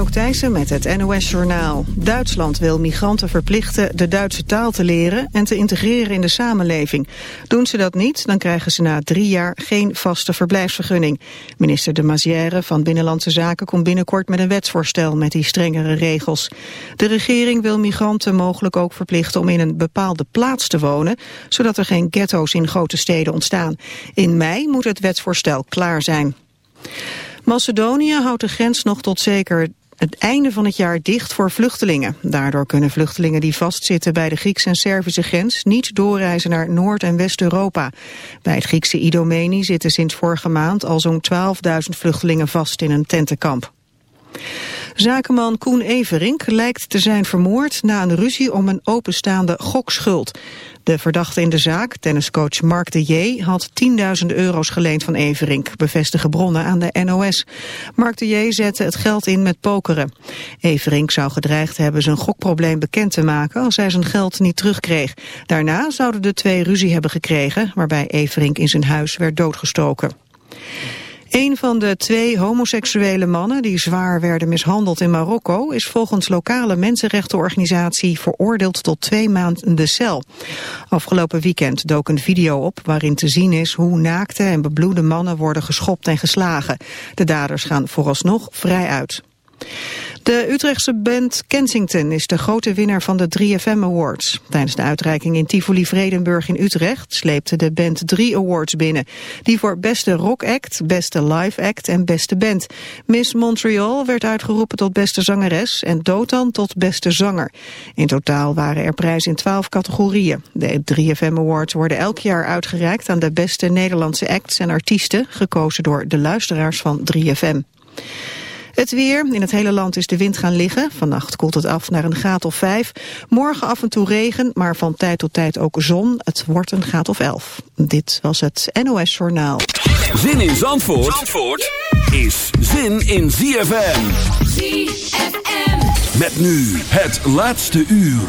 Anouk Thijssen met het NOS-journaal. Duitsland wil migranten verplichten de Duitse taal te leren en te integreren in de samenleving. Doen ze dat niet, dan krijgen ze na drie jaar geen vaste verblijfsvergunning. Minister de Mazière van Binnenlandse Zaken komt binnenkort met een wetsvoorstel met die strengere regels. De regering wil migranten mogelijk ook verplichten om in een bepaalde plaats te wonen, zodat er geen ghetto's in grote steden ontstaan. In mei moet het wetsvoorstel klaar zijn. Macedonië houdt de grens nog tot zeker het einde van het jaar dicht voor vluchtelingen. Daardoor kunnen vluchtelingen die vastzitten bij de Griekse en Servische grens niet doorreizen naar Noord- en West-Europa. Bij het Griekse Idomeni zitten sinds vorige maand al zo'n 12.000 vluchtelingen vast in een tentenkamp. Zakenman Koen Everink lijkt te zijn vermoord na een ruzie om een openstaande gokschuld. De verdachte in de zaak, tenniscoach Mark de J., had 10.000 euro's geleend van Everink, bevestigen bronnen aan de NOS. Mark de J. zette het geld in met pokeren. Everink zou gedreigd hebben zijn gokprobleem bekend te maken als hij zijn geld niet terugkreeg. Daarna zouden de twee ruzie hebben gekregen, waarbij Everink in zijn huis werd doodgestoken. Een van de twee homoseksuele mannen die zwaar werden mishandeld in Marokko is volgens lokale mensenrechtenorganisatie veroordeeld tot twee maanden de cel. Afgelopen weekend dook een video op waarin te zien is hoe naakte en bebloede mannen worden geschopt en geslagen. De daders gaan vooralsnog vrij uit. De Utrechtse band Kensington is de grote winnaar van de 3FM Awards. Tijdens de uitreiking in Tivoli Vredenburg in Utrecht sleepte de band drie awards binnen. Die voor beste rock act, beste live act en beste band. Miss Montreal werd uitgeroepen tot beste zangeres en Dotan tot beste zanger. In totaal waren er prijzen in twaalf categorieën. De 3FM Awards worden elk jaar uitgereikt aan de beste Nederlandse acts en artiesten, gekozen door de luisteraars van 3FM. Het weer. In het hele land is de wind gaan liggen. Vannacht koelt het af naar een graad of 5. Morgen af en toe regen, maar van tijd tot tijd ook zon. Het wordt een graad of 11. Dit was het NOS Journaal. Zin in Zandvoort, Zandvoort is zin in ZFM. ZFM. Met nu het laatste uur.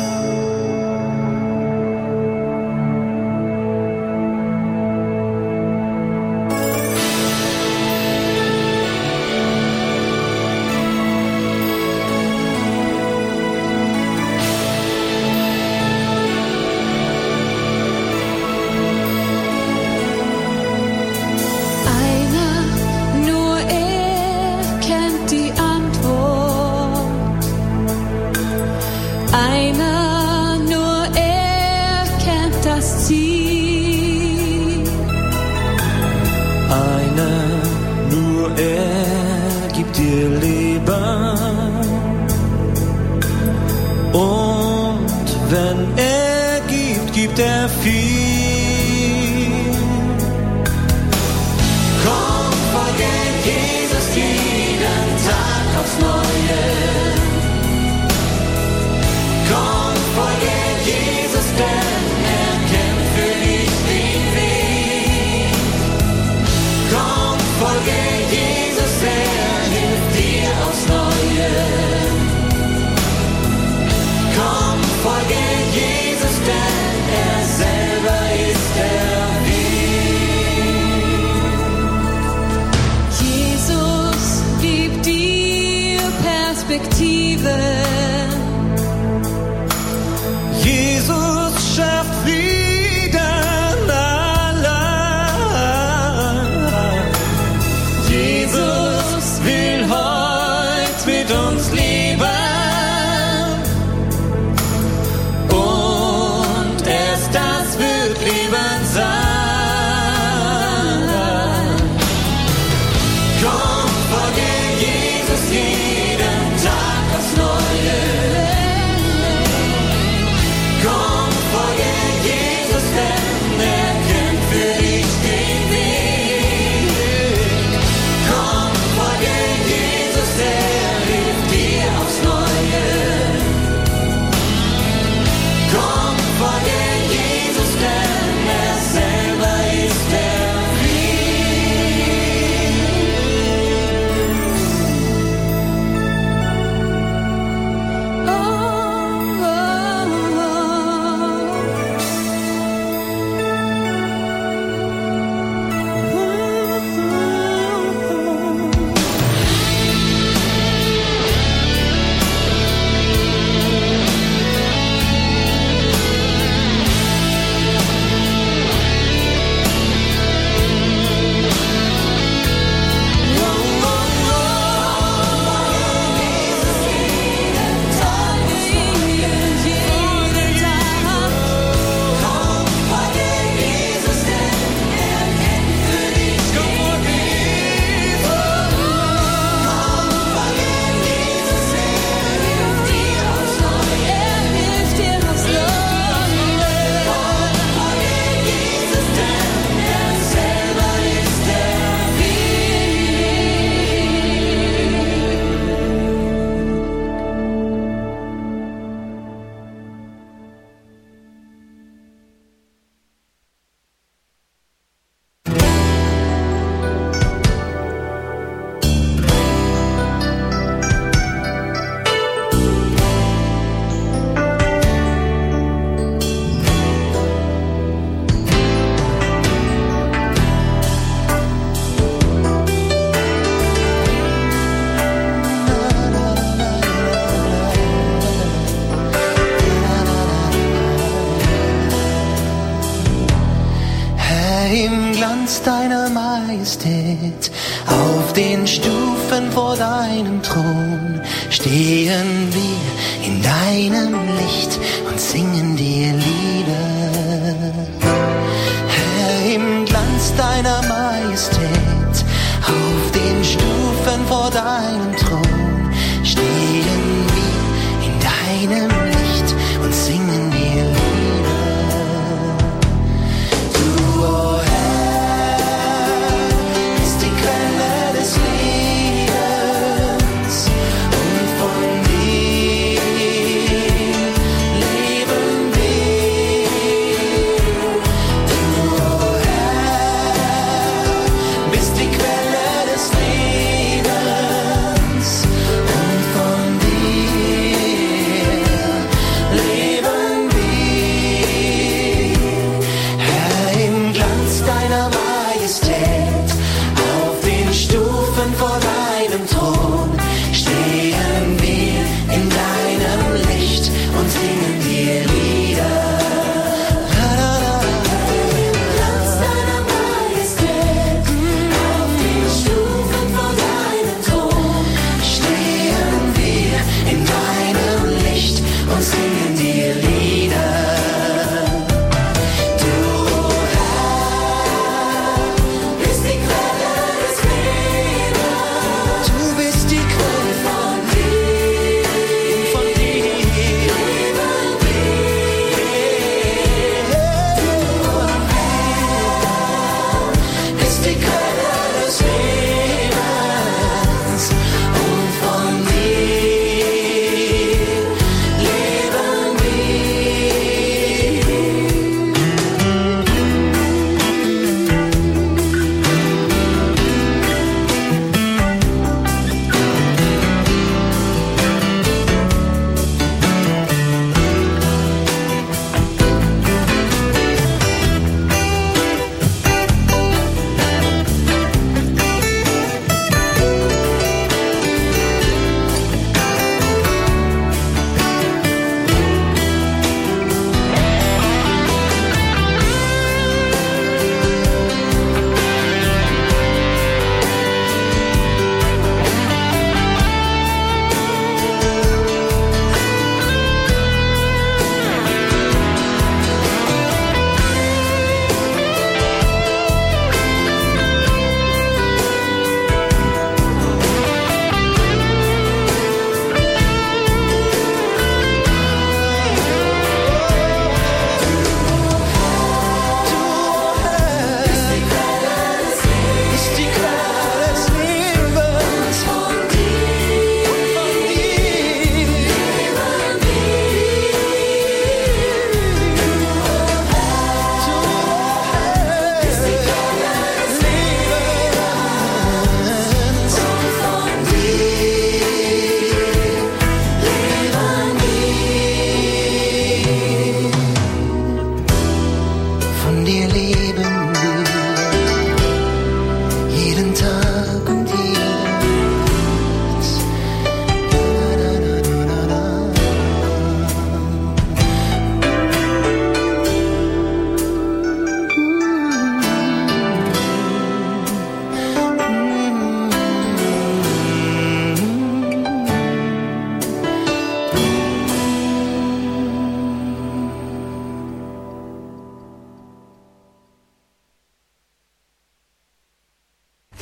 Majestät. Auf den Stufen vor deinem Thron stehen wir in deinem Licht und singen dir Lieder. Herr, im Glanz deiner Majestät, auf den Stufen vor deinem Thron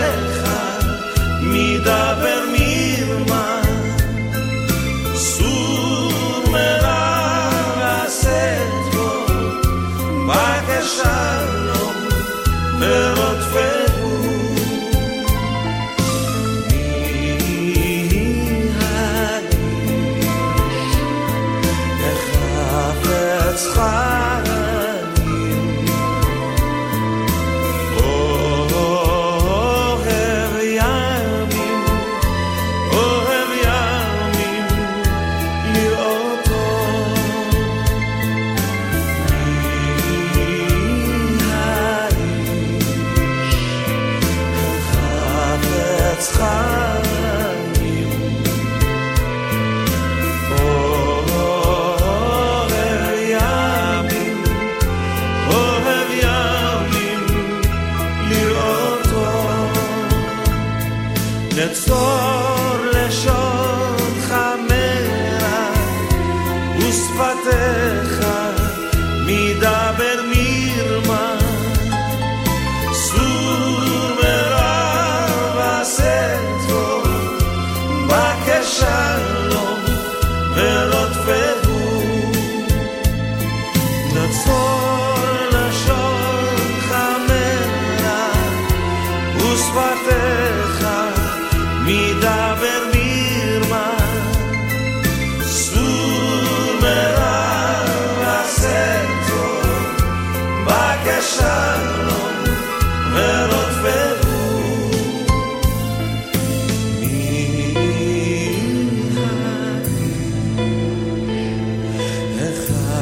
deja mi da ver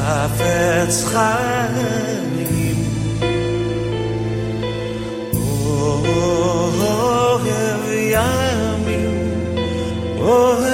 החפץ חיים אוהב ימים אוהב